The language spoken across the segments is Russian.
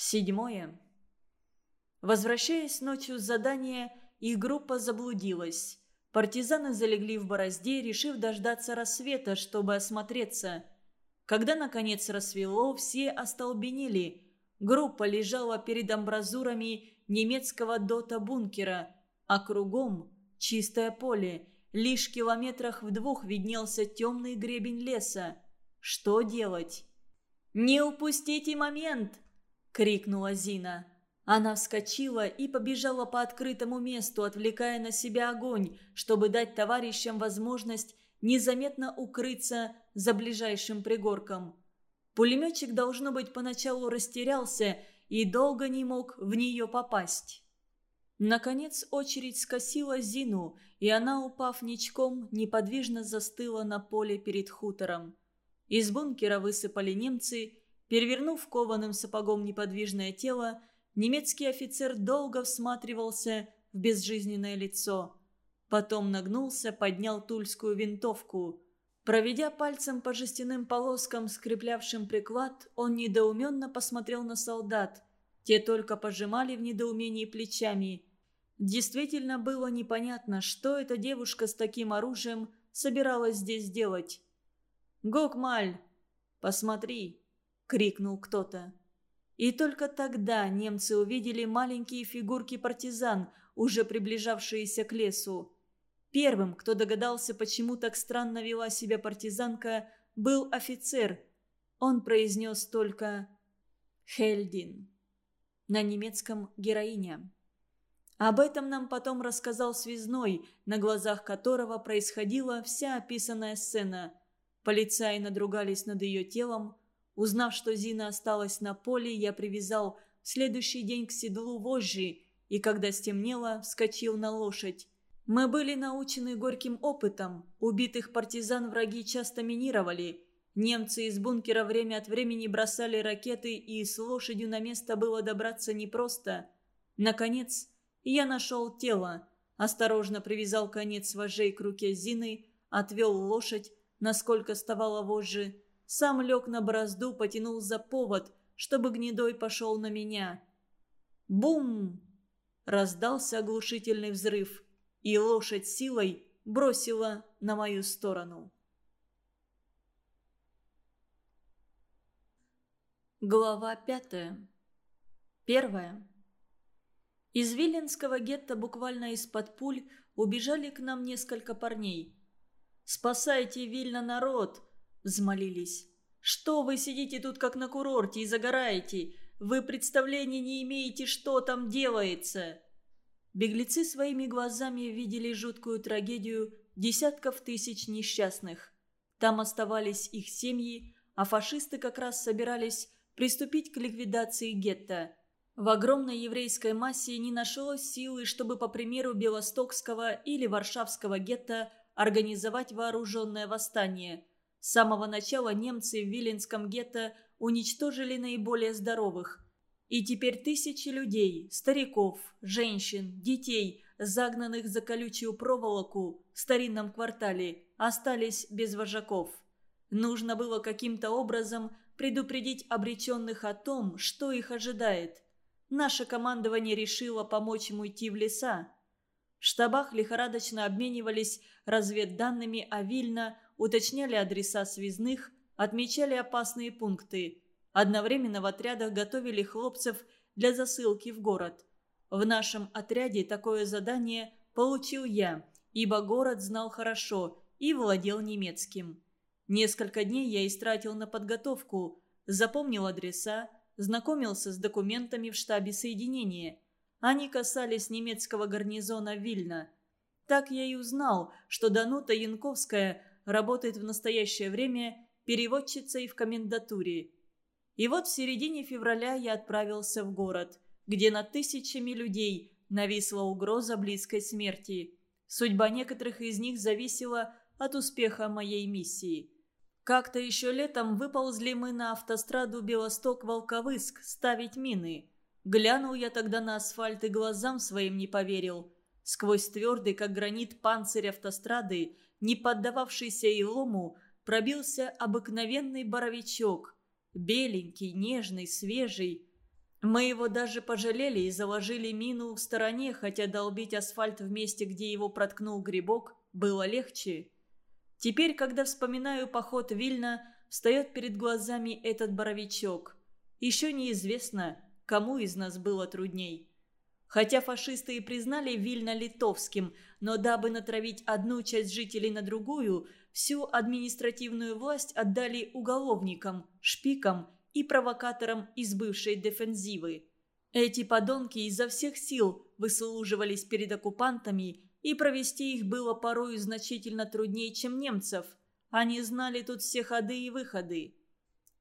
Седьмое. Возвращаясь ночью с задания, их группа заблудилась. Партизаны залегли в борозде, решив дождаться рассвета, чтобы осмотреться. Когда, наконец, рассвело, все остолбенели. Группа лежала перед амбразурами немецкого дота-бункера, а кругом чистое поле. Лишь километрах в двух виднелся темный гребень леса. Что делать? «Не упустите момент!» — крикнула Зина. Она вскочила и побежала по открытому месту, отвлекая на себя огонь, чтобы дать товарищам возможность незаметно укрыться за ближайшим пригорком. Пулеметчик, должно быть, поначалу растерялся и долго не мог в нее попасть. Наконец очередь скосила Зину, и она, упав ничком, неподвижно застыла на поле перед хутором. Из бункера высыпали немцы, перевернув кованым сапогом неподвижное тело, Немецкий офицер долго всматривался в безжизненное лицо. Потом нагнулся, поднял тульскую винтовку. Проведя пальцем по жестяным полоскам, скреплявшим приклад, он недоуменно посмотрел на солдат. Те только пожимали в недоумении плечами. Действительно было непонятно, что эта девушка с таким оружием собиралась здесь делать. «Гокмаль, посмотри!» — крикнул кто-то. И только тогда немцы увидели маленькие фигурки партизан, уже приближавшиеся к лесу. Первым, кто догадался, почему так странно вела себя партизанка, был офицер. Он произнес только «Хельдин». На немецком «героиня». Об этом нам потом рассказал связной, на глазах которого происходила вся описанная сцена. Полицаи надругались над ее телом, Узнав, что Зина осталась на поле, я привязал в следующий день к седлу вожжи и, когда стемнело, вскочил на лошадь. Мы были научены горьким опытом. Убитых партизан враги часто минировали. Немцы из бункера время от времени бросали ракеты, и с лошадью на место было добраться непросто. Наконец, я нашел тело. Осторожно привязал конец вожжей к руке Зины, отвел лошадь, насколько ставало вожжи, сам лег на борозду, потянул за повод, чтобы гнедой пошел на меня. Бум! Раздался оглушительный взрыв, и лошадь силой бросила на мою сторону. Глава пятая. Первая. Из Виленского гетто буквально из-под пуль убежали к нам несколько парней. «Спасайте Вильна народ!» Взмолились. «Что вы сидите тут как на курорте и загораете? Вы представления не имеете, что там делается!» Беглецы своими глазами видели жуткую трагедию десятков тысяч несчастных. Там оставались их семьи, а фашисты как раз собирались приступить к ликвидации гетто. В огромной еврейской массе не нашлось силы, чтобы, по примеру Белостокского или Варшавского гетто, организовать вооруженное восстание – с самого начала немцы в Виленском гетто уничтожили наиболее здоровых. И теперь тысячи людей, стариков, женщин, детей, загнанных за колючую проволоку в старинном квартале, остались без вожаков. Нужно было каким-то образом предупредить обреченных о том, что их ожидает. Наше командование решило помочь им уйти в леса. В штабах лихорадочно обменивались разведданными о Вильно, уточняли адреса связных, отмечали опасные пункты. Одновременно в отрядах готовили хлопцев для засылки в город. В нашем отряде такое задание получил я, ибо город знал хорошо и владел немецким. Несколько дней я истратил на подготовку, запомнил адреса, знакомился с документами в штабе соединения. Они касались немецкого гарнизона Вильна. Так я и узнал, что Данута Янковская работает в настоящее время переводчицей в комендатуре. И вот в середине февраля я отправился в город, где над тысячами людей нависла угроза близкой смерти. Судьба некоторых из них зависела от успеха моей миссии. Как-то еще летом выползли мы на автостраду Белосток-Волковыск ставить мины. Глянул я тогда на асфальт и глазам своим не поверил. Сквозь твердый, как гранит, панцирь автострады не поддававшийся илому, пробился обыкновенный боровичок. Беленький, нежный, свежий. Мы его даже пожалели и заложили мину в стороне, хотя долбить асфальт в месте, где его проткнул грибок, было легче. Теперь, когда вспоминаю поход Вильна, встает перед глазами этот боровичок. Еще неизвестно, кому из нас было трудней. Хотя фашисты и признали Вильна литовским, но дабы натравить одну часть жителей на другую, всю административную власть отдали уголовникам, шпикам и провокаторам из бывшей дефензивы. Эти подонки изо всех сил выслуживались перед оккупантами, и провести их было порою значительно труднее, чем немцев. Они знали тут все ходы и выходы.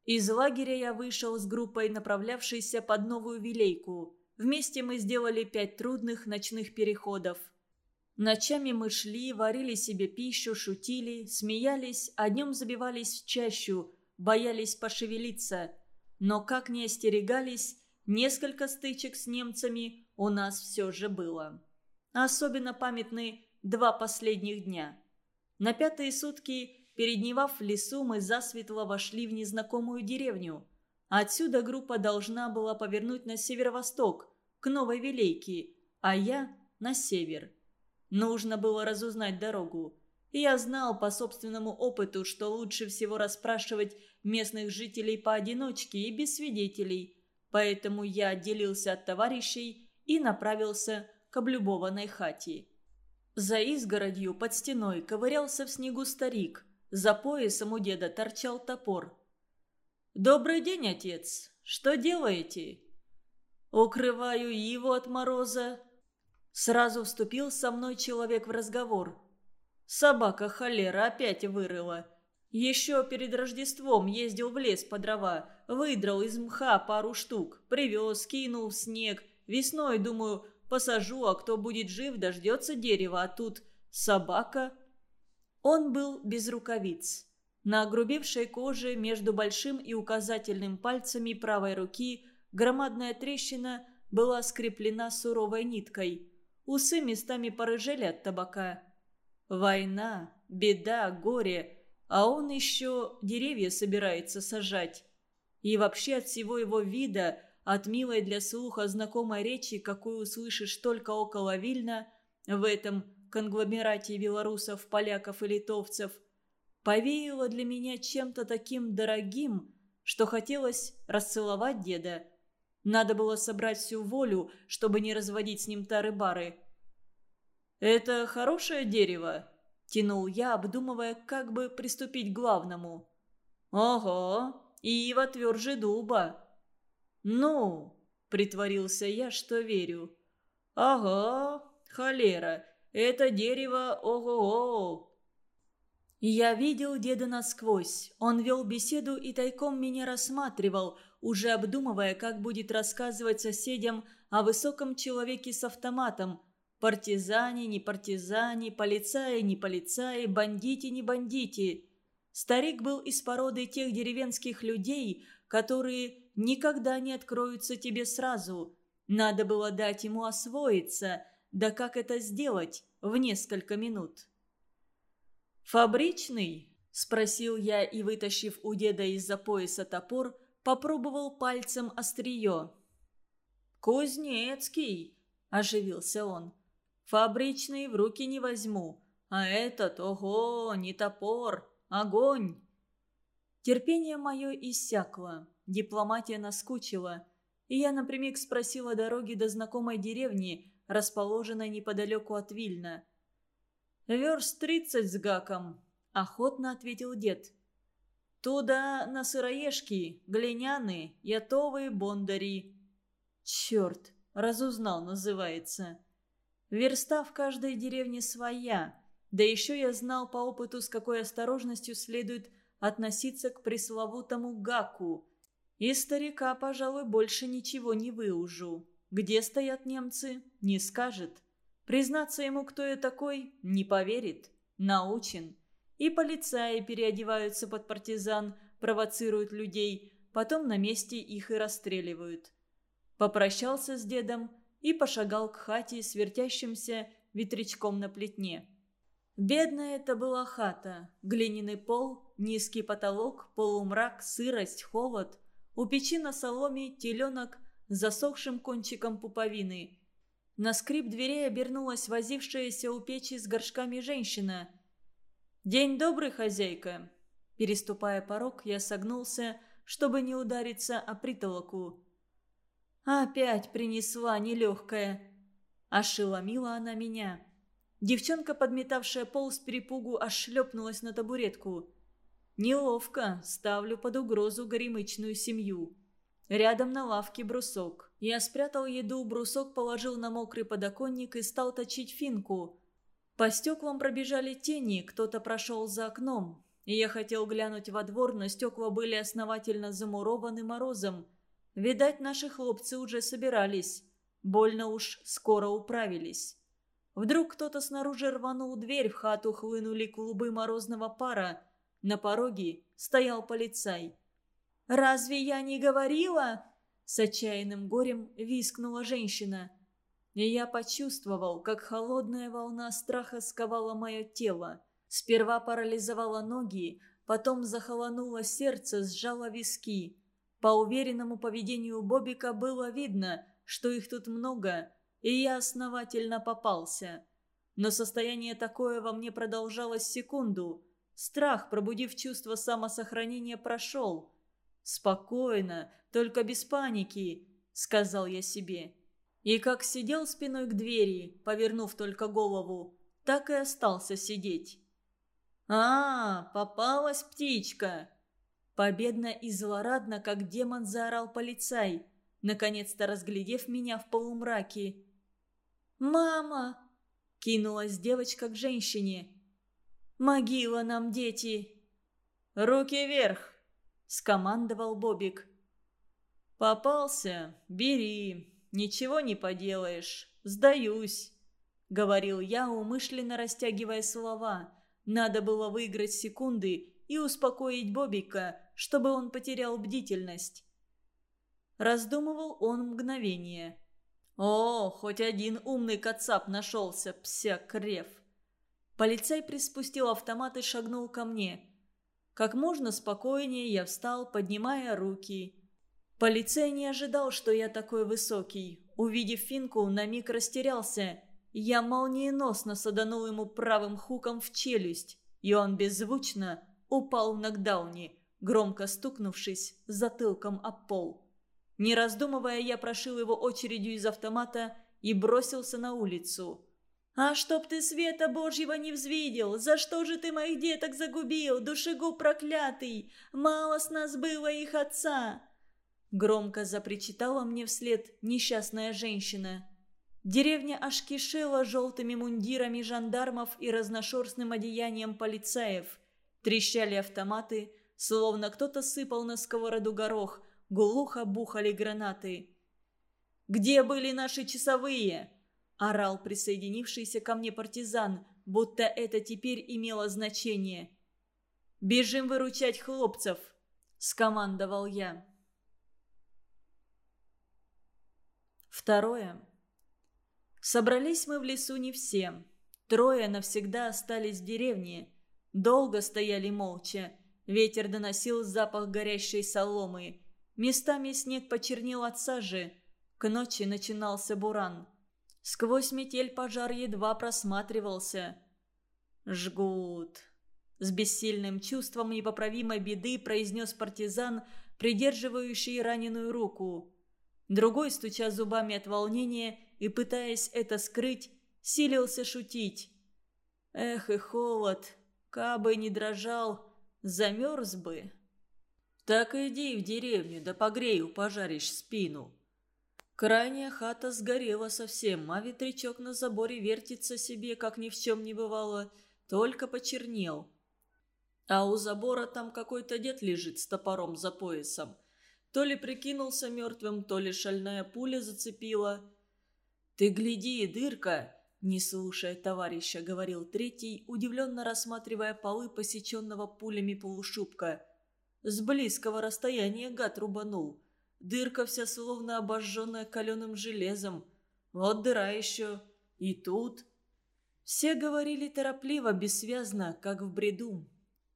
Из лагеря я вышел с группой, направлявшейся под Новую Вилейку. Вместе мы сделали пять трудных ночных переходов. Ночами мы шли, варили себе пищу, шутили, смеялись, а днем забивались в чащу, боялись пошевелиться. Но как не остерегались, несколько стычек с немцами у нас все же было. Особенно памятны два последних дня. На пятые сутки Передневав в лесу, мы засветло вошли в незнакомую деревню. Отсюда группа должна была повернуть на северо-восток, к Новой Вилейке, а я – на север. Нужно было разузнать дорогу. Я знал по собственному опыту, что лучше всего расспрашивать местных жителей поодиночке и без свидетелей. Поэтому я отделился от товарищей и направился к облюбованной хате. За изгородью под стеной ковырялся в снегу старик. За поясом у деда торчал топор. «Добрый день, отец. Что делаете?» «Укрываю его от мороза». Сразу вступил со мной человек в разговор. «Собака холера опять вырыла. Еще перед Рождеством ездил в лес по дрова, выдрал из мха пару штук, привез, кинул в снег. Весной, думаю, посажу, а кто будет жив, дождется дерева, а тут собака...» Он был без рукавиц. На огрубевшей коже между большим и указательным пальцами правой руки громадная трещина была скреплена суровой ниткой. Усы местами порыжели от табака. Война, беда, горе, а он еще деревья собирается сажать. И вообще от всего его вида, от милой для слуха знакомой речи, какую услышишь только около Вильна, в этом конгломерате белорусов, поляков и литовцев, повеяло для меня чем-то таким дорогим, что хотелось расцеловать деда. Надо было собрать всю волю, чтобы не разводить с ним тары-бары. «Это хорошее дерево?» – тянул я, обдумывая, как бы приступить к главному. «Ого, ива тверже дуба». «Ну?» – притворился я, что верю. «Ага, холера, это дерево ого-го!» Я видел деда насквозь. Он вел беседу и тайком меня рассматривал, уже обдумывая, как будет рассказывать соседям о высоком человеке с автоматом. Партизане, не партизане, полицаи, не полицаи, бандити, не бандити. Старик был из породы тех деревенских людей, которые никогда не откроются тебе сразу. Надо было дать ему освоиться. Да как это сделать? в несколько минут. «Фабричный?» – спросил я и, вытащив у деда из-за пояса топор, попробовал пальцем острие. «Кузнецкий!» – оживился он. «Фабричный в руки не возьму, а этот, ого, не топор, огонь!» Терпение мое иссякло, дипломатия наскучила, и я напрямик спросила дороги до знакомой деревни, расположенной неподалеку от Вильна. «Верст тридцать с гаком», — охотно ответил дед. «Туда на сыроежки, глиняны, ятовые бондари». «Черт, разузнал, называется». Верста в каждой деревне своя. Да еще я знал по опыту, с какой осторожностью следует относиться к пресловутому гаку. И старика, пожалуй, больше ничего не выужу. Где стоят немцы, не скажет. Признаться ему, кто я такой, не поверит. Научен. И полицаи переодеваются под партизан, провоцируют людей, потом на месте их и расстреливают. Попрощался с дедом и пошагал к хате с вертящимся ветрячком на плетне. Бедная это была хата. Глиняный пол, низкий потолок, полумрак, сырость, холод. У печи на соломе теленок засохшим кончиком пуповины. На скрип дверей обернулась возившаяся у печи с горшками женщина. «День добрый, хозяйка!» Переступая порог, я согнулся, чтобы не удариться о притолоку. «Опять принесла нелегкая!» Ошеломила она меня. Девчонка, подметавшая пол с перепугу, аж шлепнулась на табуретку. Неловко, ставлю под угрозу горемычную семью. Рядом на лавке брусок. Я спрятал еду, брусок положил на мокрый подоконник и стал точить финку. По стеклам пробежали тени, кто-то прошел за окном. И я хотел глянуть во двор, но стекла были основательно замурованы морозом. Видать, наши хлопцы уже собирались. Больно уж скоро управились. Вдруг кто-то снаружи рванул дверь, в хату хлынули клубы морозного пара. На пороге стоял полицай. «Разве я не говорила?» С отчаянным горем вискнула женщина. И я почувствовал, как холодная волна страха сковала мое тело. Сперва парализовала ноги, потом захолонуло сердце, сжало виски. По уверенному поведению Бобика было видно, что их тут много, и я основательно попался. Но состояние такое во мне продолжалось секунду. Страх, пробудив чувство самосохранения, прошел. «Спокойно, только без паники», — сказал я себе. И как сидел спиной к двери, повернув только голову, так и остался сидеть. «А, попалась птичка!» Победно и злорадно, как демон заорал полицай, наконец-то разглядев меня в полумраке. «Мама!» — кинулась девочка к женщине. «Могила нам, дети!» «Руки вверх!» — скомандовал Бобик. «Попался? Бери. Ничего не поделаешь. Сдаюсь», — говорил я, умышленно растягивая слова. Надо было выиграть секунды и успокоить Бобика, чтобы он потерял бдительность. Раздумывал он мгновение. «О, хоть один умный кацап нашелся, псякрев!» Полицай приспустил автомат и шагнул ко мне. Как можно спокойнее я встал, поднимая руки. Полицей не ожидал, что я такой высокий. Увидев финку, на миг растерялся. Я молниеносно саданул ему правым хуком в челюсть, и он беззвучно упал в нокдауне, громко стукнувшись затылком об пол. Не раздумывая, я прошил его очередью из автомата и бросился на улицу. «А чтоб ты света Божьего не взвидел! За что же ты моих деток загубил, душегуб проклятый? Мало с нас было их отца!» Громко запричитала мне вслед несчастная женщина. Деревня аж кишела желтыми мундирами жандармов и разношерстным одеянием полицаев. Трещали автоматы, словно кто-то сыпал на сковороду горох, глухо бухали гранаты. «Где были наши часовые?» – орал присоединившийся ко мне партизан, будто это теперь имело значение. «Бежим выручать хлопцев!» – скомандовал я. Второе. Собрались мы в лесу не все. Трое навсегда остались в деревне. Долго стояли молча. Ветер доносил запах горящей соломы. Местами снег почернел от сажи. К ночи начинался буран. Сквозь метель пожар едва просматривался. «Жгут!» С бессильным чувством непоправимой беды произнес партизан, придерживающий раненую руку. Другой, стуча зубами от волнения и пытаясь это скрыть, силился шутить. «Эх и холод! Кабы не дрожал, замерз бы!» «Так иди в деревню, да погрею, пожаришь спину». Крайняя хата сгорела совсем, а ветрячок на заборе вертится себе, как ни в чем не бывало, только почернел. А у забора там какой-то дед лежит с топором за поясом. То ли прикинулся мертвым, то ли шальная пуля зацепила. «Ты гляди, дырка!» Не слушая товарища, говорил третий, удивленно рассматривая полы посеченного пулями полушубка. С близкого расстояния гад рубанул. Дырка вся словно обожженная каленым железом. Вот дыра еще. И тут... Все говорили торопливо, бессвязно, как в бреду.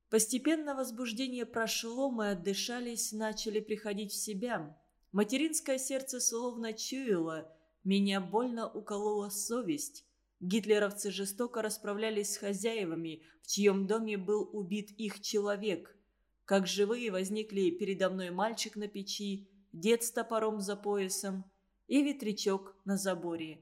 Постепенно возбуждение прошло, мы отдышались, начали приходить в себя. Материнское сердце словно чуяло, меня больно уколола совесть. Гитлеровцы жестоко расправлялись с хозяевами, в чьем доме был убит их человек. Как живые возникли передо мной мальчик на печи, дед с топором за поясом и ветрячок на заборе.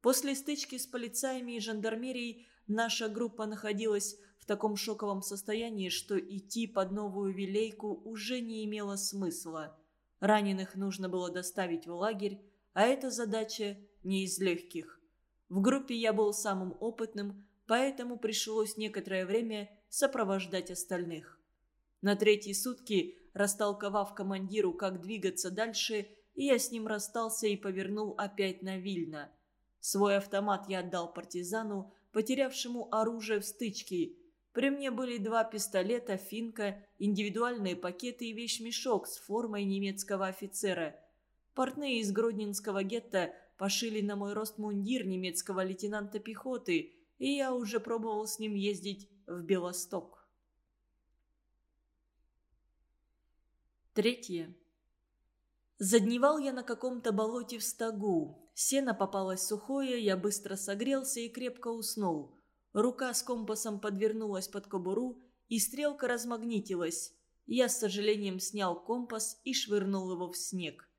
После стычки с полицаями и жандармерией наша группа находилась в таком шоковом состоянии, что идти под новую вилейку уже не имело смысла. Раненых нужно было доставить в лагерь, а эта задача не из легких. В группе я был самым опытным, поэтому пришлось некоторое время сопровождать остальных. На третьи сутки, растолковав командиру, как двигаться дальше, я с ним расстался и повернул опять на Вильно. Свой автомат я отдал партизану, потерявшему оружие в стычке. При мне были два пистолета, финка, индивидуальные пакеты и вещмешок с формой немецкого офицера. Портные из Гродненского гетто пошили на мой рост мундир немецкого лейтенанта пехоты, и я уже пробовал с ним ездить в Белосток. Третье. Задневал я на каком-то болоте в стогу. Сено попалось сухое, я быстро согрелся и крепко уснул. Рука с компасом подвернулась под кобуру, и стрелка размагнитилась. Я с сожалением снял компас и швырнул его в снег.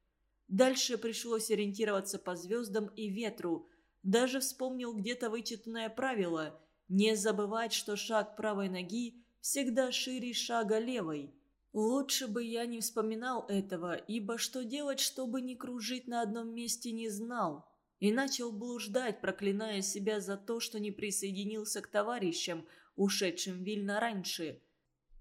Дальше пришлось ориентироваться по звездам и ветру. Даже вспомнил где-то вычитанное правило – не забывать, что шаг правой ноги всегда шире шага левой. Лучше бы я не вспоминал этого, ибо что делать, чтобы не кружить на одном месте, не знал. И начал блуждать, проклиная себя за то, что не присоединился к товарищам, ушедшим Вильно раньше.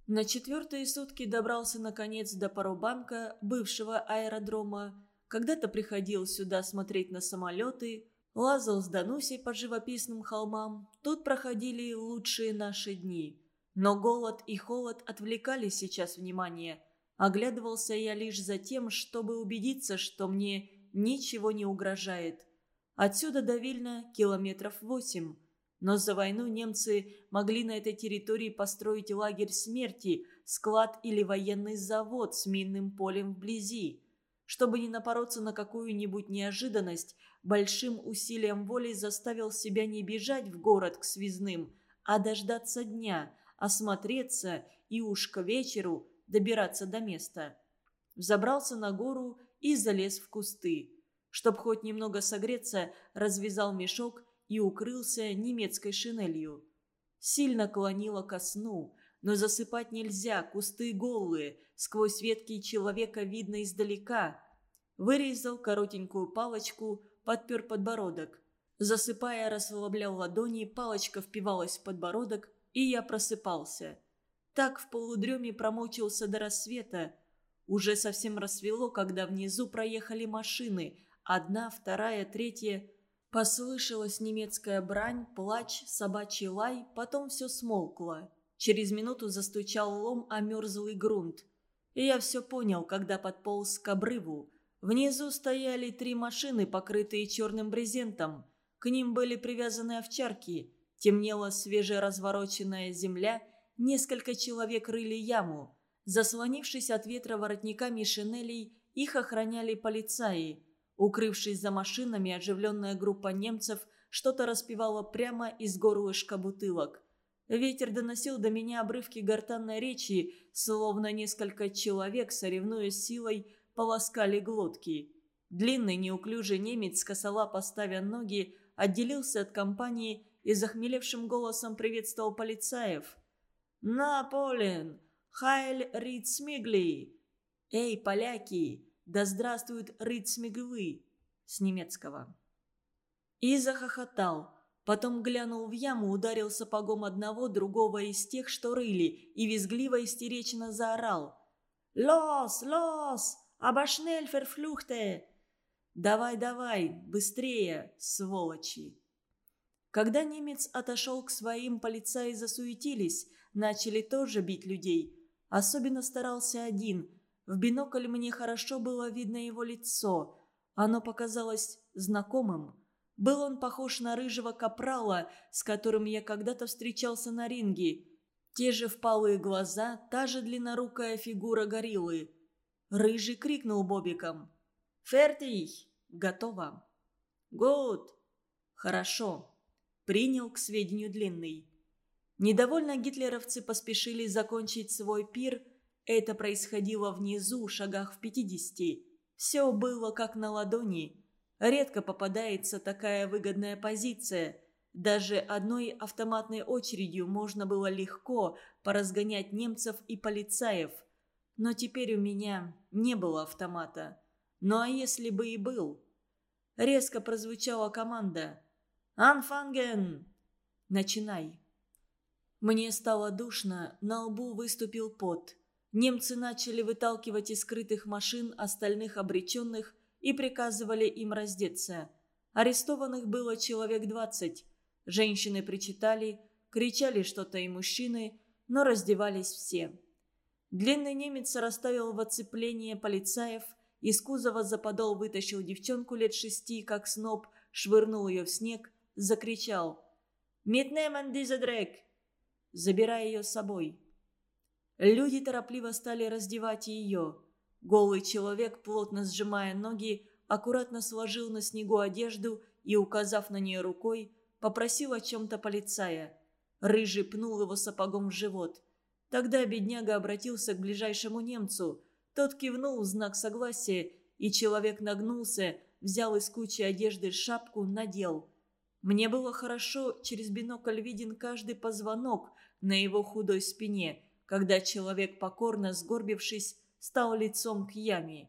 На четвертые сутки добрался наконец до Парубанка, бывшего аэродрома. Когда-то приходил сюда смотреть на самолеты, лазал с Данусей по живописным холмам. Тут проходили лучшие наши дни. Но голод и холод отвлекали сейчас внимание. Оглядывался я лишь за тем, чтобы убедиться, что мне ничего не угрожает. Отсюда до Вильна километров восемь. Но за войну немцы могли на этой территории построить лагерь смерти, склад или военный завод с минным полем вблизи. Чтобы не напороться на какую-нибудь неожиданность, большим усилием воли заставил себя не бежать в город к связным, а дождаться дня – осмотреться и уж к вечеру добираться до места. Взобрался на гору и залез в кусты. Чтоб хоть немного согреться, развязал мешок и укрылся немецкой шинелью. Сильно клонило ко сну, но засыпать нельзя, кусты голые, сквозь ветки человека видно издалека. Вырезал коротенькую палочку, подпер подбородок. Засыпая, расслаблял ладони, палочка впивалась в подбородок, и я просыпался. Так в полудреме промучился до рассвета. Уже совсем рассвело, когда внизу проехали машины. Одна, вторая, третья. Послышалась немецкая брань, плач, собачий лай, потом все смолкло. Через минуту застучал лом о мерзлый грунт. И я все понял, когда подполз к обрыву. Внизу стояли три машины, покрытые черным брезентом. К ним были привязаны овчарки. Темнела свежеразвороченная земля, несколько человек рыли яму. Заслонившись от ветра воротниками шинелей, их охраняли полицаи. Укрывшись за машинами, оживленная группа немцев что-то распевала прямо из горлышка бутылок. Ветер доносил до меня обрывки гортанной речи, словно несколько человек, соревнуясь силой, полоскали глотки. Длинный неуклюжий немец, косола поставя ноги, отделился от компании и захмелевшим голосом приветствовал полицаев. «Наполеон! Хайль Ритсмигли! Эй, поляки! Да здравствует Ритсмиглы!» С немецкого. И захохотал. Потом глянул в яму, ударил сапогом одного, другого из тех, что рыли, и визгливо истерично заорал. «Лос! Лос! Абашнель ферфлюхте!» «Давай, давай, быстрее, сволочи!» Когда немец отошел к своим, полицаи засуетились, начали тоже бить людей. Особенно старался один. В бинокль мне хорошо было видно его лицо. Оно показалось знакомым. Был он похож на рыжего капрала, с которым я когда-то встречался на ринге. Те же впалые глаза, та же длиннорукая фигура гориллы. Рыжий крикнул Бобиком. Фертий. Готово. Гуд. Хорошо. Принял к сведению длинный. Недовольно гитлеровцы поспешили закончить свой пир. Это происходило внизу, шагах в пятидесяти. Все было как на ладони. Редко попадается такая выгодная позиция. Даже одной автоматной очередью можно было легко поразгонять немцев и полицаев. Но теперь у меня не было автомата. Ну а если бы и был? Резко прозвучала команда. «Анфанген!» «Начинай!» Мне стало душно, на лбу выступил пот. Немцы начали выталкивать из скрытых машин остальных обреченных и приказывали им раздеться. Арестованных было человек двадцать. Женщины причитали, кричали что-то и мужчины, но раздевались все. Длинный немец расставил в оцепление полицаев, из кузова за подол вытащил девчонку лет шести, как сноб, швырнул ее в снег, закричал «Митнемен дизедрек!» забирая ее с собой. Люди торопливо стали раздевать ее. Голый человек, плотно сжимая ноги, аккуратно сложил на снегу одежду и, указав на нее рукой, попросил о чем-то полицая. Рыжий пнул его сапогом в живот. Тогда бедняга обратился к ближайшему немцу. Тот кивнул в знак согласия, и человек нагнулся, взял из кучи одежды шапку, надел. Мне было хорошо, через бинокль виден каждый позвонок на его худой спине – когда человек, покорно сгорбившись, стал лицом к яме.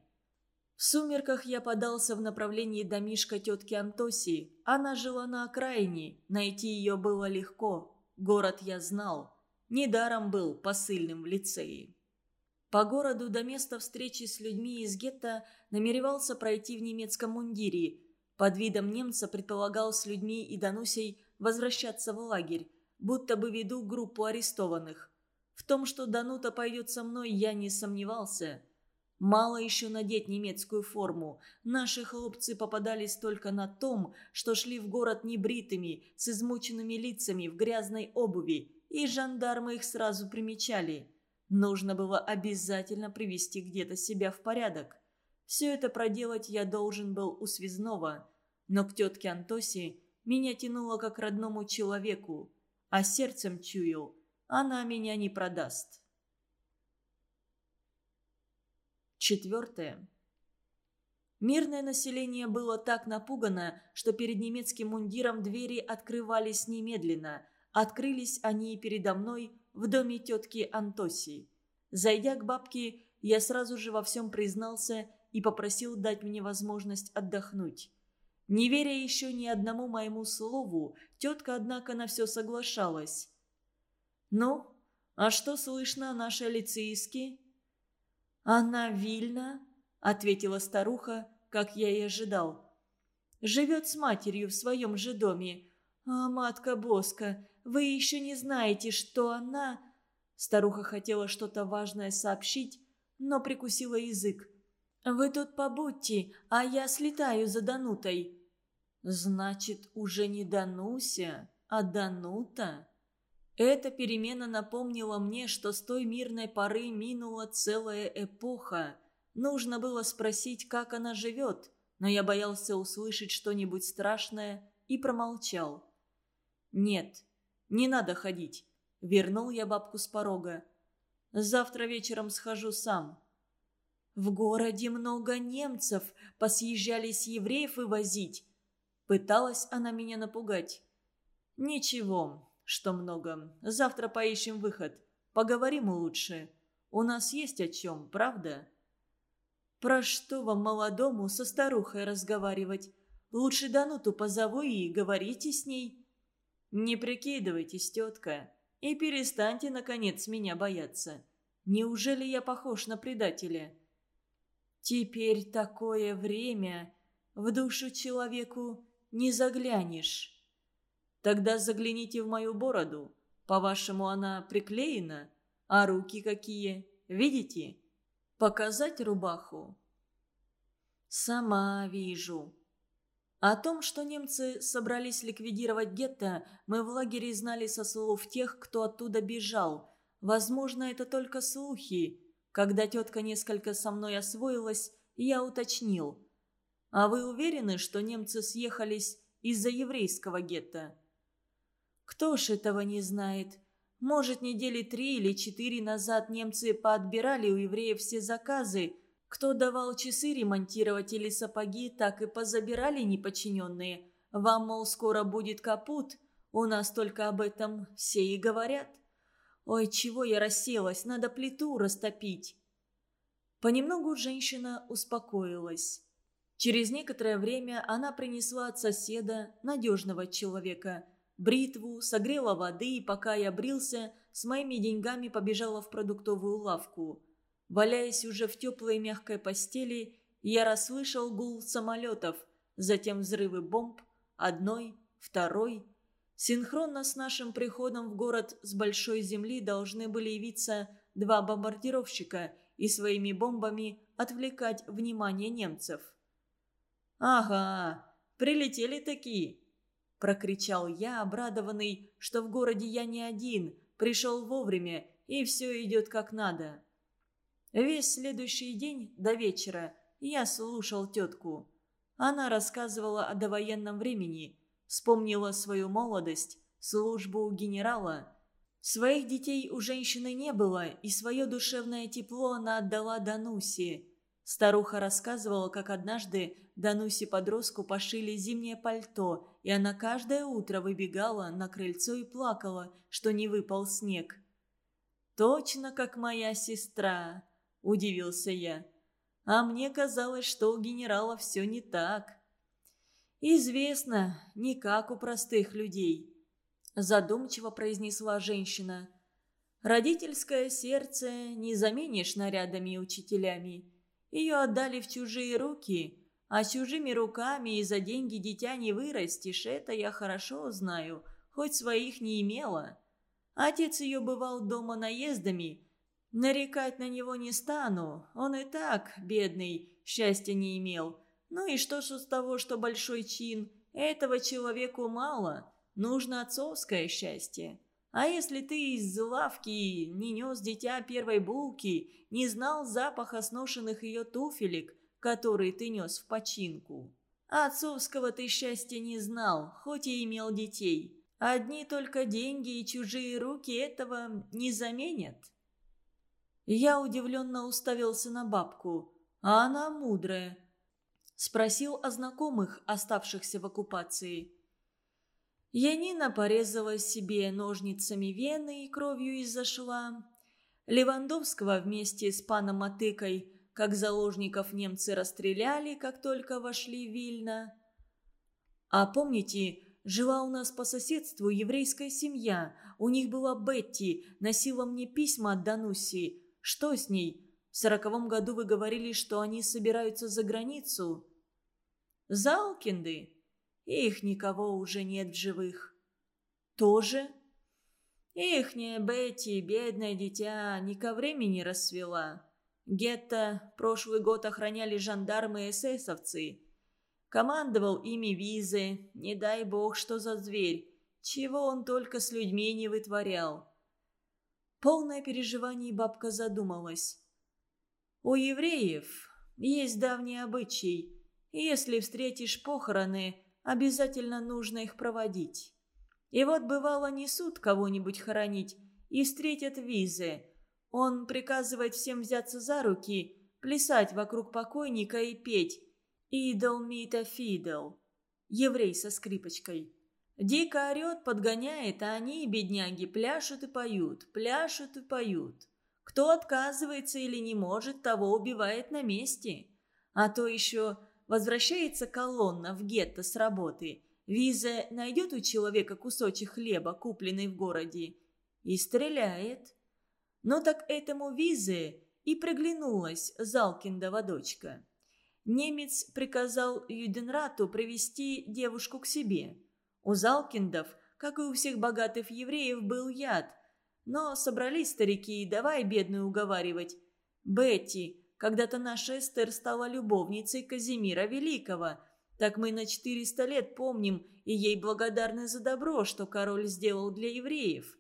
В сумерках я подался в направлении домишка тетки Антосии. Она жила на окраине, найти ее было легко. Город я знал. Недаром был посыльным в лицее. По городу до места встречи с людьми из гетто намеревался пройти в немецком мундире. Под видом немца предполагал с людьми и Данусей возвращаться в лагерь, будто бы веду группу арестованных. В том, что Данута пойдет со мной, я не сомневался. Мало еще надеть немецкую форму. Наши хлопцы попадались только на том, что шли в город небритыми, с измученными лицами, в грязной обуви, и жандармы их сразу примечали. Нужно было обязательно привести где-то себя в порядок. Все это проделать я должен был у связного. Но к тетке Антосе меня тянуло как родному человеку, а сердцем чуял, она меня не продаст. Четвертое. Мирное население было так напугано, что перед немецким мундиром двери открывались немедленно. Открылись они и передо мной в доме тетки Антосии. Зайдя к бабке, я сразу же во всем признался и попросил дать мне возможность отдохнуть. Не веря еще ни одному моему слову, тетка, однако, на все соглашалась. «Ну, а что слышно о нашей лицейске?» «Она вильна», — ответила старуха, как я и ожидал. «Живет с матерью в своем же доме. А, матка Боска, вы еще не знаете, что она...» Старуха хотела что-то важное сообщить, но прикусила язык. «Вы тут побудьте, а я слетаю за Данутой». «Значит, уже не Дануся, а Данута?» Эта перемена напомнила мне, что с той мирной поры минула целая эпоха. Нужно было спросить, как она живет, но я боялся услышать что-нибудь страшное и промолчал. «Нет, не надо ходить», — вернул я бабку с порога. «Завтра вечером схожу сам». «В городе много немцев, посъезжались евреев вывозить», — пыталась она меня напугать. «Ничего, что много. Завтра поищем выход. Поговорим лучше. У нас есть о чем, правда? Про что вам, молодому, со старухой разговаривать? Лучше Дануту позову и говорите с ней. Не прикидывайтесь, тетка, и перестаньте, наконец, меня бояться. Неужели я похож на предателя? Теперь такое время. В душу человеку не заглянешь. Тогда загляните в мою бороду. По-вашему, она приклеена? А руки какие? Видите? Показать рубаху? Сама вижу. О том, что немцы собрались ликвидировать гетто, мы в лагере знали со слов тех, кто оттуда бежал. Возможно, это только слухи. Когда тетка несколько со мной освоилась, я уточнил. А вы уверены, что немцы съехались из-за еврейского гетто?» «Кто ж этого не знает? Может, недели три или четыре назад немцы поотбирали у евреев все заказы. Кто давал часы ремонтировать или сапоги, так и позабирали неподчиненные. Вам, мол, скоро будет капут. У нас только об этом все и говорят. Ой, чего я расселась, надо плиту растопить». Понемногу женщина успокоилась. Через некоторое время она принесла от соседа, надежного человека, бритву, согрела воды и, пока я брился, с моими деньгами побежала в продуктовую лавку. Валяясь уже в теплой мягкой постели, я расслышал гул самолетов, затем взрывы бомб, одной, второй. Синхронно с нашим приходом в город с большой земли должны были явиться два бомбардировщика – и своими бомбами отвлекать внимание немцев. «Ага, прилетели такие!» – прокричал я, обрадованный, что в городе я не один, пришел вовремя, и все идет как надо. Весь следующий день до вечера я слушал тетку. Она рассказывала о довоенном времени, вспомнила свою молодость, службу у генерала – Своих детей у женщины не было, и свое душевное тепло она отдала Данусе. Старуха рассказывала, как однажды Данусе подростку пошили зимнее пальто, и она каждое утро выбегала на крыльцо и плакала, что не выпал снег. «Точно как моя сестра», – удивился я. «А мне казалось, что у генерала все не так». «Известно, не как у простых людей» задумчиво произнесла женщина. Родительское сердце не заменишь нарядами и учителями. Ее отдали в чужие руки, а чужими руками и за деньги дитя не вырастешь, это я хорошо знаю, хоть своих не имела. Отец ее бывал дома наездами. Нарекать на него не стану, он и так, бедный, счастья не имел. Ну и что ж с того, что большой чин, этого человеку мало. Нужно отцовское счастье. А если ты из лавки не нес дитя первой булки, не знал запаха сношенных ее туфелек, которые ты нес в починку? Отцовского ты счастья не знал, хоть и имел детей. Одни только деньги и чужие руки этого не заменят. Я удивленно уставился на бабку, а она мудрая. Спросил о знакомых, оставшихся в оккупации. Янина порезала себе ножницами вены и кровью изошла. Левандовского вместе с паном Атыкой, как заложников немцы расстреляли, как только вошли в Вильно. А помните, жила у нас по соседству еврейская семья. У них была Бетти, носила мне письма от Дануси. Что с ней? В сороковом году вы говорили, что они собираются за границу. Залкинды, их никого уже нет в живых. Тоже? Ихняя Бетти, бедное дитя, ни ко времени расцвела. Гетто прошлый год охраняли жандармы и эсэсовцы. Командовал ими визы, не дай бог, что за зверь. Чего он только с людьми не вытворял. Полное переживание бабка задумалась. У евреев есть давний обычай. Если встретишь похороны, обязательно нужно их проводить. И вот бывало несут кого-нибудь хоронить и встретят визы. Он приказывает всем взяться за руки, плясать вокруг покойника и петь «Идол мита фидел» – еврей со скрипочкой. Дико орет, подгоняет, а они, бедняги, пляшут и поют, пляшут и поют. Кто отказывается или не может, того убивает на месте. А то еще Возвращается колонна в гетто с работы. Виза найдет у человека кусочек хлеба, купленный в городе, и стреляет. Но так этому Визе и приглянулась Залкиндова дочка. Немец приказал Юденрату привести девушку к себе. У Залкиндов, как и у всех богатых евреев, был яд. Но собрались старики и давай бедную уговаривать. «Бетти, когда-то наша Эстер стала любовницей Казимира Великого. Так мы на 400 лет помним и ей благодарны за добро, что король сделал для евреев.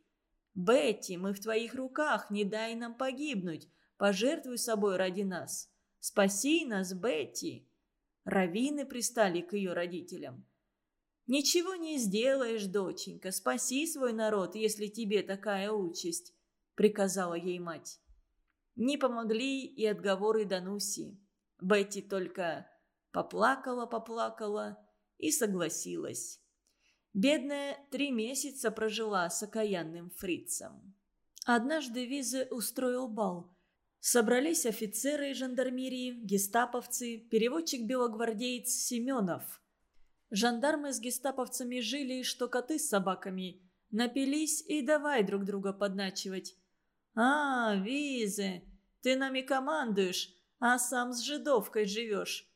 Бетти, мы в твоих руках, не дай нам погибнуть. Пожертвуй собой ради нас. Спаси нас, Бетти. раввины пристали к ее родителям. «Ничего не сделаешь, доченька, спаси свой народ, если тебе такая участь», — приказала ей мать. Не помогли и отговоры Дануси. Бетти только поплакала-поплакала и согласилась. Бедная три месяца прожила с окаянным фрицем. Однажды Визе устроил бал. Собрались офицеры жандармерии, гестаповцы, переводчик-белогвардеец Семенов. Жандармы с гестаповцами жили, что коты с собаками. Напились и давай друг друга подначивать. «А, Визе, ты нами командуешь, а сам с жидовкой живешь.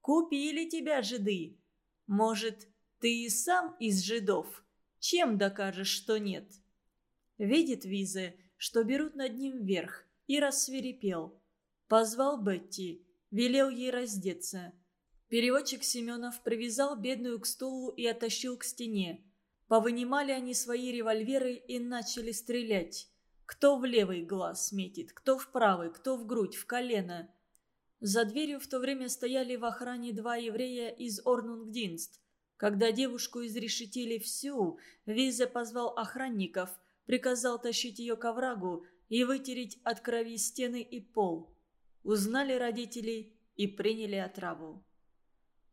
Купили тебя жиды. Может, ты и сам из жидов? Чем докажешь, что нет?» Видит Визе, что берут над ним вверх, и рассверепел. Позвал Бетти, велел ей раздеться. Переводчик Семенов привязал бедную к стулу и оттащил к стене. Повынимали они свои револьверы и начали стрелять. Кто в левый глаз метит, кто в правый, кто в грудь, в колено. За дверью в то время стояли в охране два еврея из Орнунгдинст. Когда девушку изрешетили всю, Визе позвал охранников – приказал тащить ее к оврагу и вытереть от крови стены и пол. Узнали родители и приняли отраву.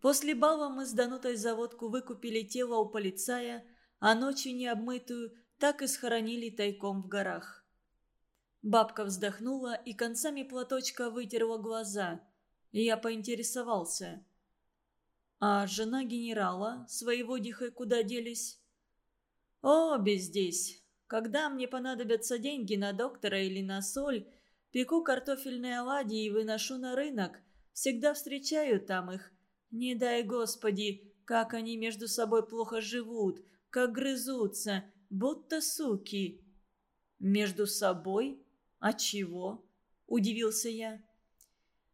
После бала мы с Данутой за выкупили тело у полицая, а ночью необмытую так и схоронили тайком в горах. Бабка вздохнула и концами платочка вытерла глаза. Я поинтересовался. «А жена генерала с воеводихой куда делись?» «Обе здесь. Когда мне понадобятся деньги на доктора или на соль, пеку картофельные оладьи и выношу на рынок. Всегда встречаю там их. Не дай господи, как они между собой плохо живут, как грызутся, будто суки. Между собой? А чего? Удивился я.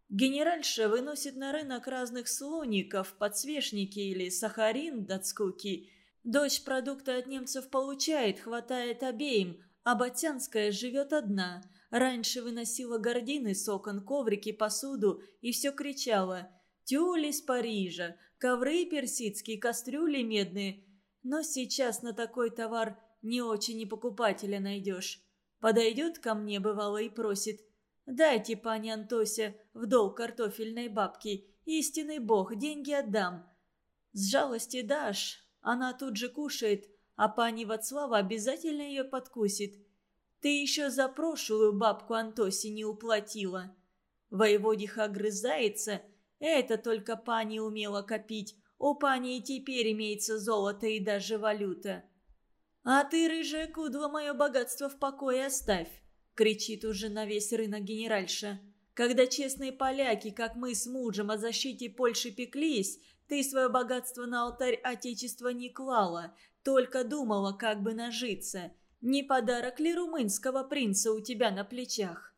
Генеральша выносит на рынок разных слоников, подсвечники или сахарин от скуки – Дочь продукты от немцев получает, хватает обеим, а Батянская живет одна. Раньше выносила гордины с окон, коврики, посуду и все кричала «Тюли из Парижа, ковры персидские, кастрюли медные». Но сейчас на такой товар не очень и покупателя найдешь. Подойдет ко мне, бывало, и просит «Дайте, пани Антося, в долг картофельной бабки, истинный бог, деньги отдам». С жалости дашь, она тут же кушает, а пани Вацлава обязательно ее подкусит. Ты еще за прошлую бабку Антоси не уплатила. Воеводиха огрызается. Это только пани умела копить. У пани и теперь имеется золото и даже валюта. «А ты, рыжая кудва, мое богатство в покое оставь!» — кричит уже на весь рынок генеральша. «Когда честные поляки, как мы с мужем, о защите Польши пеклись, ты свое богатство на алтарь Отечества не клала, только думала, как бы нажиться. Не подарок ли румынского принца у тебя на плечах?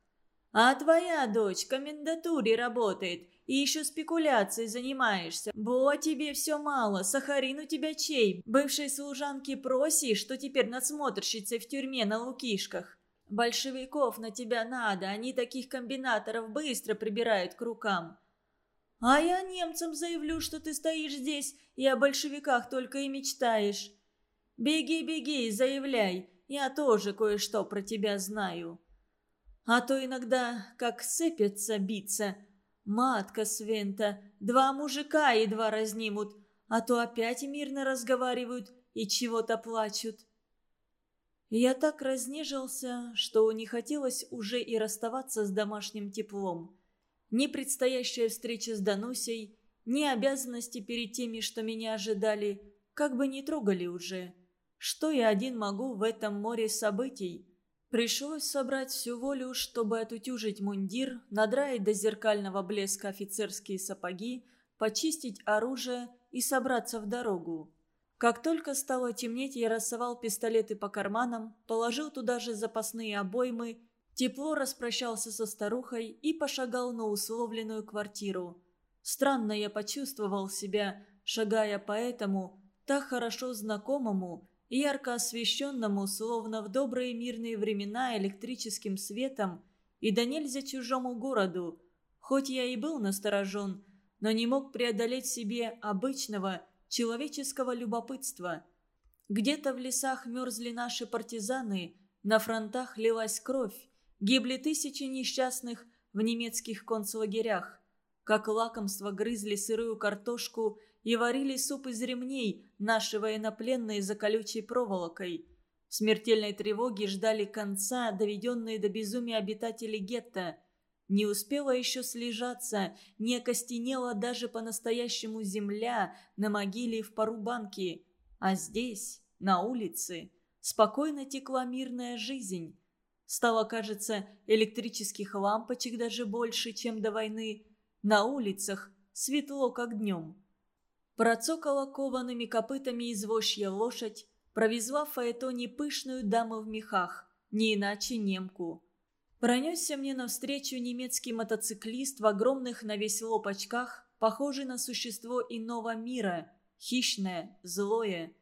А твоя дочь в комендатуре работает и еще спекуляцией занимаешься. Бо тебе все мало, Сахарин у тебя чей? Бывшей служанки проси, что теперь надсмотрщицей в тюрьме на Лукишках. Большевиков на тебя надо, они таких комбинаторов быстро прибирают к рукам. А я немцам заявлю, что ты стоишь здесь и о большевиках только и мечтаешь. Беги, беги, заявляй, я тоже кое-что про тебя знаю. А то иногда, как сыпятся биться, матка Свента, два мужика едва разнимут, а то опять мирно разговаривают и чего-то плачут. Я так разнежился, что не хотелось уже и расставаться с домашним теплом. Ни предстоящая встреча с Данусей, ни обязанности перед теми, что меня ожидали, как бы не трогали уже. Что я один могу в этом море событий? Пришлось собрать всю волю, чтобы отутюжить мундир, надраить до зеркального блеска офицерские сапоги, почистить оружие и собраться в дорогу. Как только стало темнеть, я рассовал пистолеты по карманам, положил туда же запасные обоймы Тепло распрощался со старухой и пошагал на условленную квартиру. Странно я почувствовал себя, шагая по этому, так хорошо знакомому, ярко освещенному, словно в добрые мирные времена электрическим светом, и да нельзя чужому городу. Хоть я и был насторожен, но не мог преодолеть себе обычного человеческого любопытства. Где-то в лесах мерзли наши партизаны, на фронтах лилась кровь, гибли тысячи несчастных в немецких концлагерях. Как лакомство грызли сырую картошку и варили суп из ремней наши военнопленные за колючей проволокой. В смертельной тревоге ждали конца доведенные до безумия обитатели гетто. Не успела еще слежаться, не окостенела даже по-настоящему земля на могиле в Парубанке. А здесь, на улице, спокойно текла мирная жизнь. Стало, кажется, электрических лампочек даже больше, чем до войны. На улицах светло, как днем. Процокала коваными копытами извозчья лошадь, провезла в фаэтоне пышную даму в мехах, не иначе немку. Пронесся мне навстречу немецкий мотоциклист в огромных на весь лоб очках, похожий на существо иного мира, хищное, злое.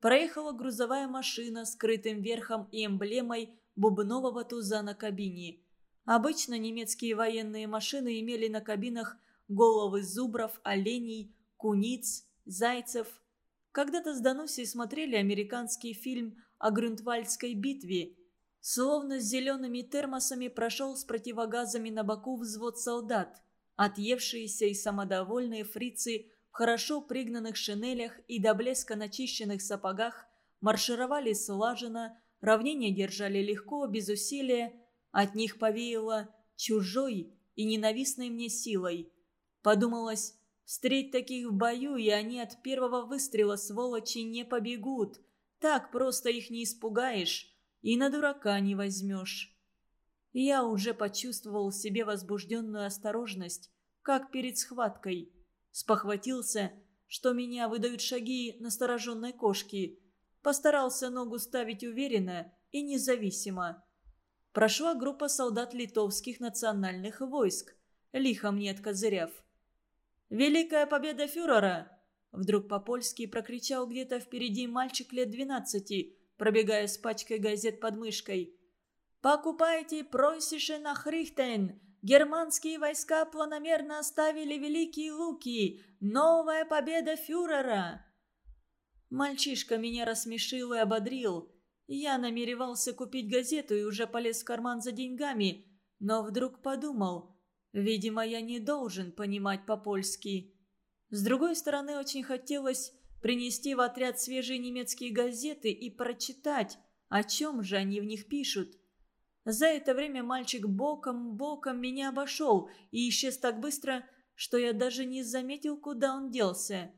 Проехала грузовая машина с крытым верхом и эмблемой бубнового туза на кабине. Обычно немецкие военные машины имели на кабинах головы зубров, оленей, куниц, зайцев. Когда-то с Данусей смотрели американский фильм о Грюнтвальдской битве. Словно с зелеными термосами прошел с противогазами на боку взвод солдат. Отъевшиеся и самодовольные фрицы в хорошо пригнанных шинелях и до блеска начищенных сапогах маршировали слаженно, равнение держали легко, без усилия. От них повеяло чужой и ненавистной мне силой. Подумалось, встреть таких в бою, и они от первого выстрела, сволочи, не побегут. Так просто их не испугаешь и на дурака не возьмешь. Я уже почувствовал в себе возбужденную осторожность, как перед схваткой. Спохватился, что меня выдают шаги настороженной кошки. Постарался ногу ставить уверенно и независимо. Прошла группа солдат литовских национальных войск, лихо мне откозыряв. «Великая победа фюрера!» Вдруг по-польски прокричал где-то впереди мальчик лет двенадцати, пробегая с пачкой газет под мышкой. «Покупайте пройсише на Хрихтен! Германские войска планомерно оставили Великие Луки! Новая победа фюрера!» Мальчишка меня рассмешил и ободрил. Я намеревался купить газету и уже полез в карман за деньгами, но вдруг подумал, видимо, я не должен понимать по-польски. С другой стороны, очень хотелось принести в отряд свежие немецкие газеты и прочитать, о чем же они в них пишут. За это время мальчик боком-боком меня обошел и исчез так быстро, что я даже не заметил, куда он делся.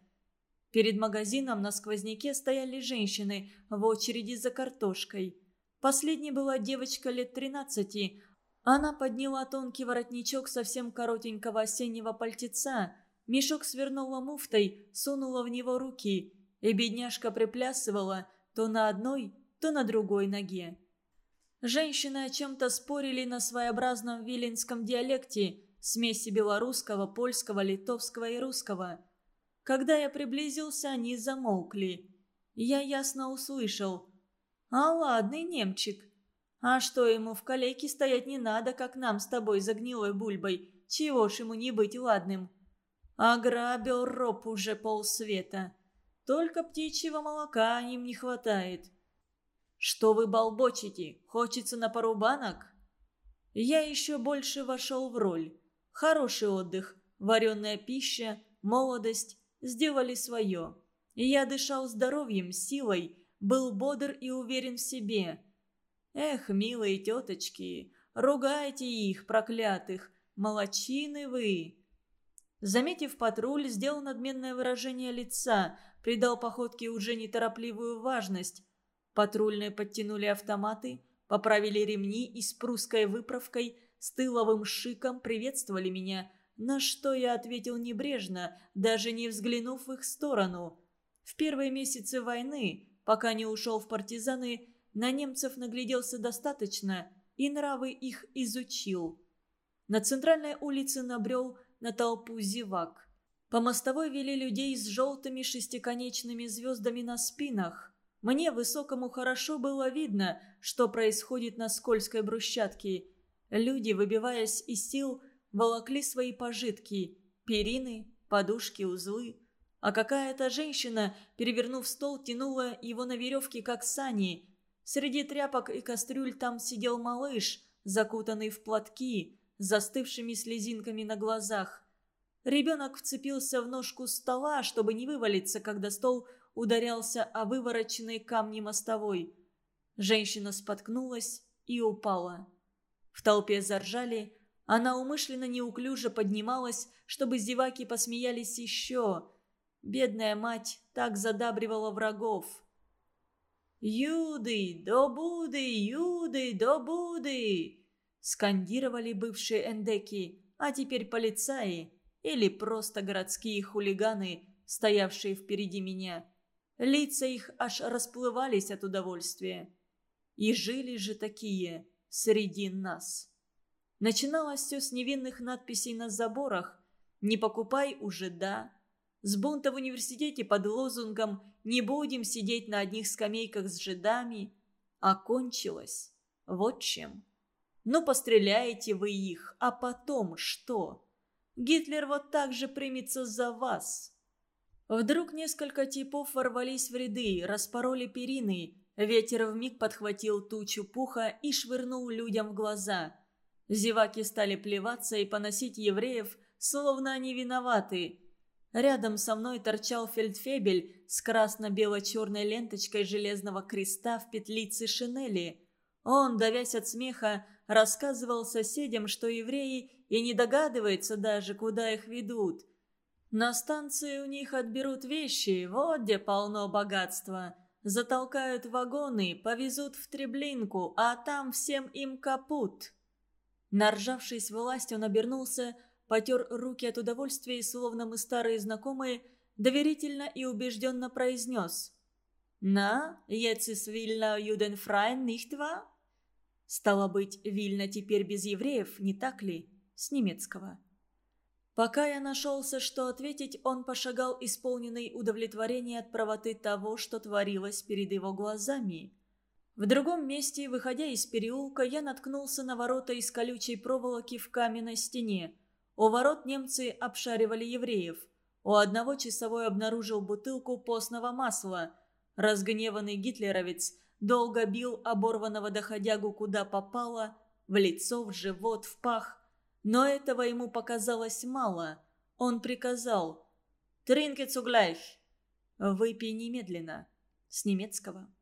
Перед магазином на сквозняке стояли женщины в очереди за картошкой. Последней была девочка лет тринадцати. Она подняла тонкий воротничок совсем коротенького осеннего пальтеца, мешок свернула муфтой, сунула в него руки, и бедняжка приплясывала то на одной, то на другой ноге. Женщины о чем-то спорили на своеобразном виленском диалекте, смеси белорусского, польского, литовского и русского – когда я приблизился, они замолкли. Я ясно услышал. «А ладный немчик. А что ему в калеке стоять не надо, как нам с тобой за гнилой бульбой? Чего ж ему не быть ладным?» Ограбил роб уже полсвета. Только птичьего молока им не хватает. «Что вы болбочите? Хочется на пару банок?» Я еще больше вошел в роль. Хороший отдых, вареная пища, молодость, сделали свое. Я дышал здоровьем, силой, был бодр и уверен в себе. Эх, милые теточки, ругайте их, проклятых, молочины вы. Заметив патруль, сделал надменное выражение лица, придал походке уже неторопливую важность. Патрульные подтянули автоматы, поправили ремни и с прусской выправкой, с тыловым шиком приветствовали меня – на что я ответил небрежно, даже не взглянув в их сторону. В первые месяцы войны, пока не ушел в партизаны, на немцев нагляделся достаточно и нравы их изучил. На центральной улице набрел на толпу зевак. По мостовой вели людей с желтыми шестиконечными звездами на спинах. Мне, высокому, хорошо было видно, что происходит на скользкой брусчатке. Люди, выбиваясь из сил, волокли свои пожитки – перины, подушки, узлы. А какая-то женщина, перевернув стол, тянула его на веревке, как сани. Среди тряпок и кастрюль там сидел малыш, закутанный в платки, застывшими слезинками на глазах. Ребенок вцепился в ножку стола, чтобы не вывалиться, когда стол ударялся о вывороченные камни мостовой. Женщина споткнулась и упала. В толпе заржали, она умышленно неуклюже поднималась, чтобы зеваки посмеялись еще. Бедная мать так задабривала врагов. «Юды, до Буды, Юды, до Буды!» скандировали бывшие эндеки, а теперь полицаи или просто городские хулиганы, стоявшие впереди меня. Лица их аж расплывались от удовольствия. И жили же такие среди нас. Начиналось все с невинных надписей на заборах «Не покупай уже, да», с бунта в университете под лозунгом «Не будем сидеть на одних скамейках с жидами», окончилось вот чем. Ну, постреляете вы их, а потом что? Гитлер вот так же примется за вас. Вдруг несколько типов ворвались в ряды, распороли перины. Ветер вмиг подхватил тучу пуха и швырнул людям в глаза. Зеваки стали плеваться и поносить евреев, словно они виноваты. Рядом со мной торчал фельдфебель с красно-бело-черной ленточкой железного креста в петлице шинели. Он, давясь от смеха, рассказывал соседям, что евреи и не догадываются даже, куда их ведут. На станции у них отберут вещи, вот где полно богатства. Затолкают вагоны, повезут в Треблинку, а там всем им капут. Наржавшись власть, он обернулся, потер руки от удовольствия и, словно мы старые знакомые, доверительно и убежденно произнес. «На, jetzt ist Wilna Judenfreien, nicht wahr?» Стало быть, Вильна теперь без евреев, не так ли? С немецкого. Пока я нашелся, что ответить, он пошагал исполненный удовлетворения от правоты того, что творилось перед его глазами. В другом месте, выходя из переулка, я наткнулся на ворота из колючей проволоки в каменной стене. У ворот немцы обшаривали евреев. У одного часовой обнаружил бутылку постного масла. Разгневанный гитлеровец долго бил оборванного доходягу куда попало, в лицо, в живот, в пах. Но этого ему показалось мало. Он приказал «Тринке цугляйх» – «Выпей немедленно» с немецкого.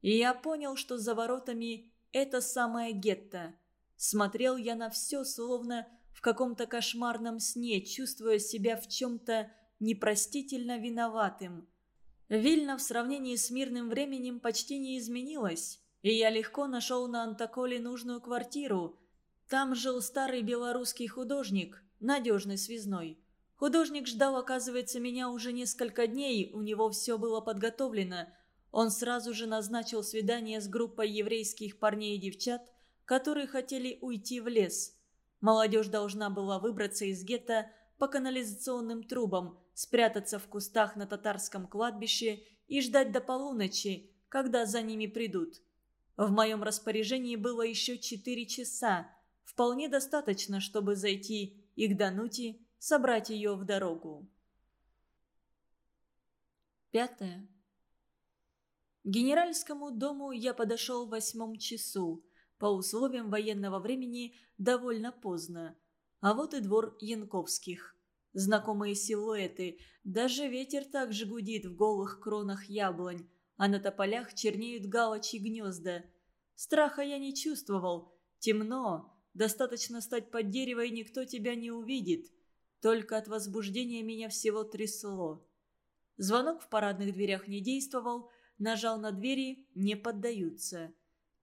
И я понял, что за воротами это самое гетто. Смотрел я на все, словно в каком-то кошмарном сне, чувствуя себя в чем-то непростительно виноватым – Вильна в сравнении с мирным временем почти не изменилась, и я легко нашел на Антаколе нужную квартиру. Там жил старый белорусский художник, надежный связной. Художник ждал, оказывается, меня уже несколько дней, у него все было подготовлено. Он сразу же назначил свидание с группой еврейских парней и девчат, которые хотели уйти в лес. Молодежь должна была выбраться из гетто по канализационным трубам – спрятаться в кустах на татарском кладбище и ждать до полуночи, когда за ними придут. В моем распоряжении было еще четыре часа, вполне достаточно, чтобы зайти и к Данути, собрать ее в дорогу. Пятое. К генеральскому дому я подошел в восьмом часу, по условиям военного времени довольно поздно. А вот и двор Янковских. Знакомые силуэты. Даже ветер также гудит в голых кронах яблонь, а на тополях чернеют галочьи гнезда. Страха я не чувствовал. Темно. Достаточно стать под дерево, и никто тебя не увидит. Только от возбуждения меня всего трясло. Звонок в парадных дверях не действовал, нажал на двери, не поддаются.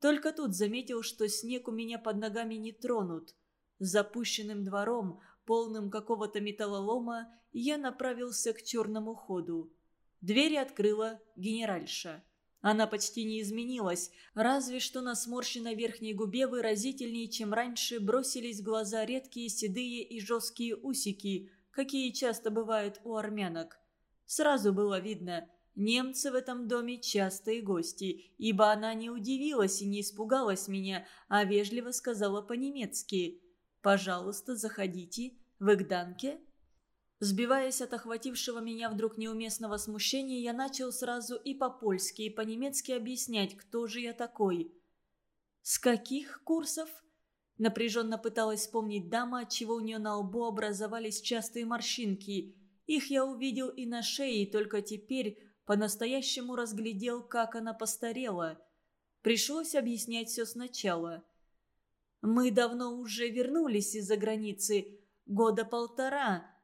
Только тут заметил, что снег у меня под ногами не тронут. Запущенным двором, полным какого-то металлолома, я направился к черному ходу. Двери открыла генеральша. Она почти не изменилась, разве что на сморщенной верхней губе выразительнее, чем раньше, бросились в глаза редкие седые и жесткие усики, какие часто бывают у армянок. Сразу было видно, немцы в этом доме частые гости, ибо она не удивилась и не испугалась меня, а вежливо сказала по-немецки – Пожалуйста, заходите. Вы к Данке?» Сбиваясь от охватившего меня вдруг неуместного смущения, я начал сразу и по-польски, и по-немецки объяснять, кто же я такой. «С каких курсов?» Напряженно пыталась вспомнить дама, отчего у нее на лбу образовались частые морщинки. Их я увидел и на шее, и только теперь по-настоящему разглядел, как она постарела. Пришлось объяснять все сначала. «Мы давно уже вернулись из-за границы. Года полтора»,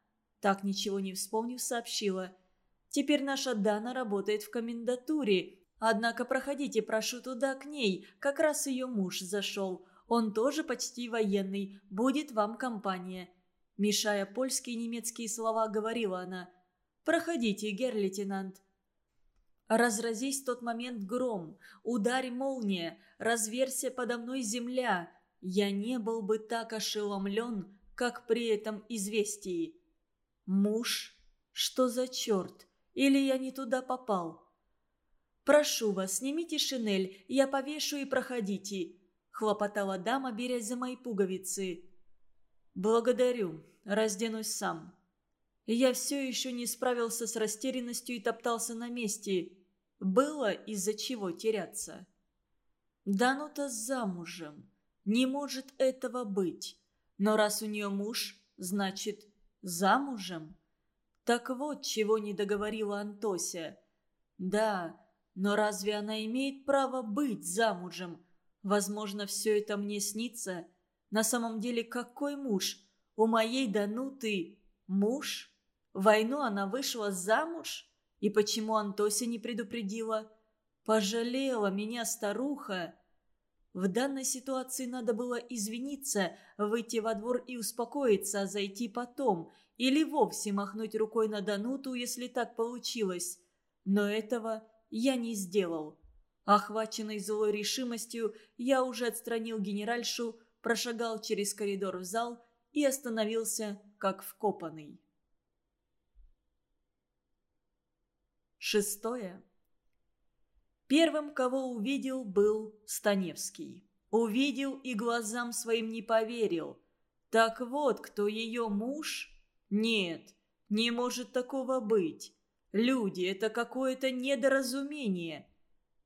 так ничего не вспомнив, сообщила. «Теперь наша Дана работает в комендатуре. Однако проходите, прошу, туда к ней. Как раз ее муж зашел. Он тоже почти военный. Будет вам компания». Мешая польские и немецкие слова, говорила она. «Проходите, гер-лейтенант». Разразись тот момент гром, ударь молния, разверся подо мной земля. Я не был бы так ошеломлен, как при этом известии. Муж? Что за черт? Или я не туда попал? «Прошу вас, снимите шинель, я повешу и проходите», — хлопотала дама, берясь за мои пуговицы. «Благодарю, разденусь сам». Я все еще не справился с растерянностью и топтался на месте. Было из-за чего теряться. Да ну-то замужем. Не может этого быть. Но раз у нее муж, значит, Замужем? Так вот, чего не договорила Антося. Да, но разве она имеет право быть замужем? Возможно, все это мне снится. На самом деле, какой муж? У моей Дануты муж? Войну она вышла замуж? И почему Антося не предупредила? Пожалела меня старуха. В данной ситуации надо было извиниться, выйти во двор и успокоиться, а зайти потом, или вовсе махнуть рукой на Дануту, если так получилось. Но этого я не сделал. Охваченный злой решимостью, я уже отстранил генеральшу, прошагал через коридор в зал и остановился, как вкопанный. Шестое. Первым, кого увидел, был Станевский. Увидел и глазам своим не поверил. Так вот, кто ее муж? Нет, не может такого быть. Люди, это какое-то недоразумение.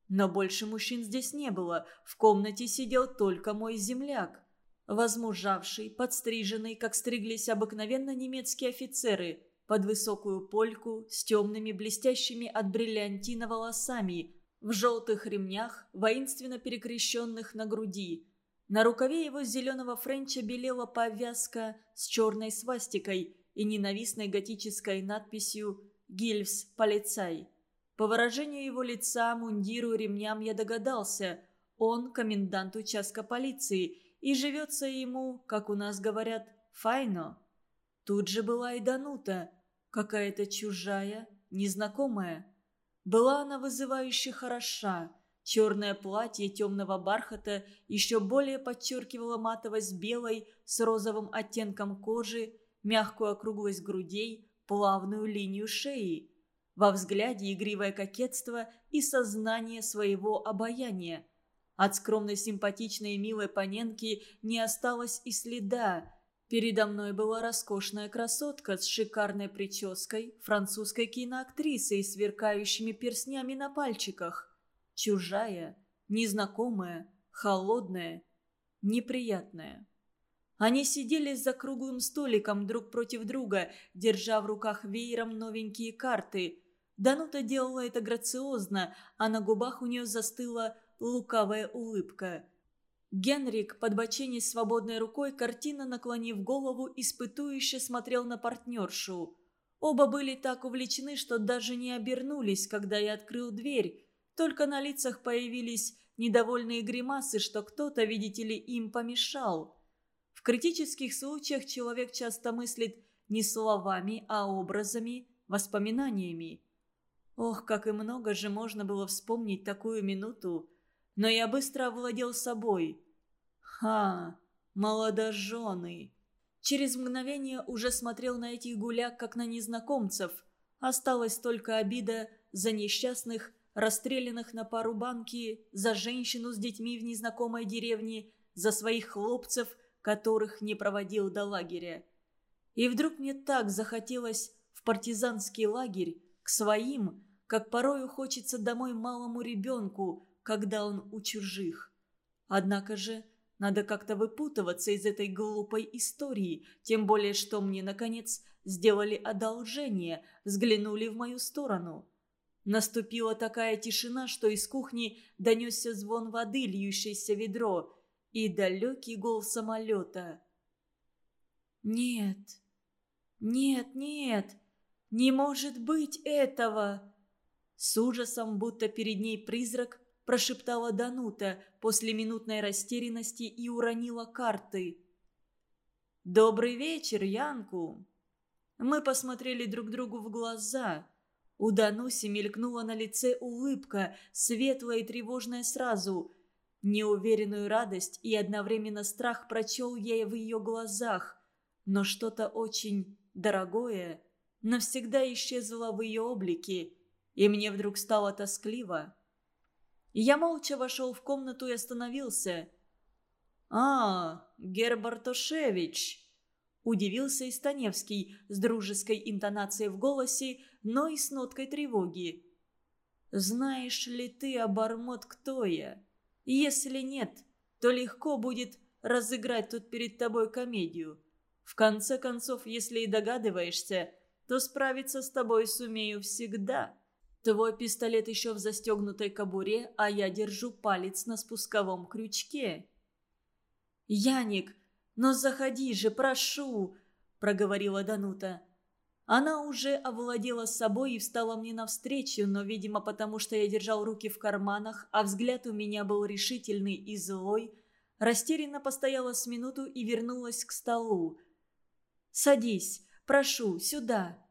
Но больше мужчин здесь не было. В комнате сидел только мой земляк. Возмужавший, подстриженный, как стриглись обыкновенно немецкие офицеры, под высокую польку, с темными блестящими от бриллиантина волосами, в желтых ремнях, воинственно перекрещенных на груди. На рукаве его зеленого френча белела повязка с черной свастикой и ненавистной готической надписью «Гильвс, полицай». По выражению его лица, мундиру ремням я догадался, он комендант участка полиции, и живется ему, как у нас говорят, файно. Тут же была и Данута, какая-то чужая, незнакомая. Была она вызывающе хороша. Черное платье темного бархата еще более подчеркивало матовость белой с розовым оттенком кожи, мягкую округлость грудей, плавную линию шеи. Во взгляде игривое кокетство и сознание своего обаяния. От скромной симпатичной и милой паненки не осталось и следа, Передо мной была роскошная красотка с шикарной прической, французской киноактрисой с сверкающими перстнями на пальчиках. Чужая, незнакомая, холодная, неприятная. Они сидели за круглым столиком друг против друга, держа в руках веером новенькие карты. Данута делала это грациозно, а на губах у нее застыла лукавая улыбка – Генрик, подбоченясь свободной рукой, картина наклонив голову, испытующе смотрел на партнершу. Оба были так увлечены, что даже не обернулись, когда я открыл дверь. Только на лицах появились недовольные гримасы, что кто-то, видите ли, им помешал. В критических случаях человек часто мыслит не словами, а образами, воспоминаниями. Ох, как и много же можно было вспомнить такую минуту. Но я быстро овладел собой. Ха, молодожены. Через мгновение уже смотрел на этих гуляк, как на незнакомцев. Осталась только обида за несчастных, расстрелянных на пару банки, за женщину с детьми в незнакомой деревне, за своих хлопцев, которых не проводил до лагеря. И вдруг мне так захотелось в партизанский лагерь, к своим, как порою хочется домой малому ребенку, когда он у чужих. Однако же надо как-то выпутываться из этой глупой истории, тем более что мне, наконец, сделали одолжение, взглянули в мою сторону. Наступила такая тишина, что из кухни донесся звон воды, льющейся в ведро, и далекий гол самолета. «Нет, нет, нет, не может быть этого!» С ужасом, будто перед ней призрак, прошептала Данута после минутной растерянности и уронила карты. «Добрый вечер, Янку!» Мы посмотрели друг другу в глаза. У Дануси мелькнула на лице улыбка, светлая и тревожная сразу. Неуверенную радость и одновременно страх прочел я в ее глазах. Но что-то очень дорогое навсегда исчезло в ее облике, и мне вдруг стало тоскливо. Я молча вошел в комнату и остановился. «А, Гербартошевич!» Удивился и Станевский с дружеской интонацией в голосе, но и с ноткой тревоги. «Знаешь ли ты, обормот, кто я? Если нет, то легко будет разыграть тут перед тобой комедию. В конце концов, если и догадываешься, то справиться с тобой сумею всегда». Твой пистолет еще в застегнутой кобуре, а я держу палец на спусковом крючке. «Яник, но заходи же, прошу!» – проговорила Данута. Она уже овладела собой и встала мне навстречу, но, видимо, потому что я держал руки в карманах, а взгляд у меня был решительный и злой, растерянно постояла с минуту и вернулась к столу. «Садись, прошу, сюда!»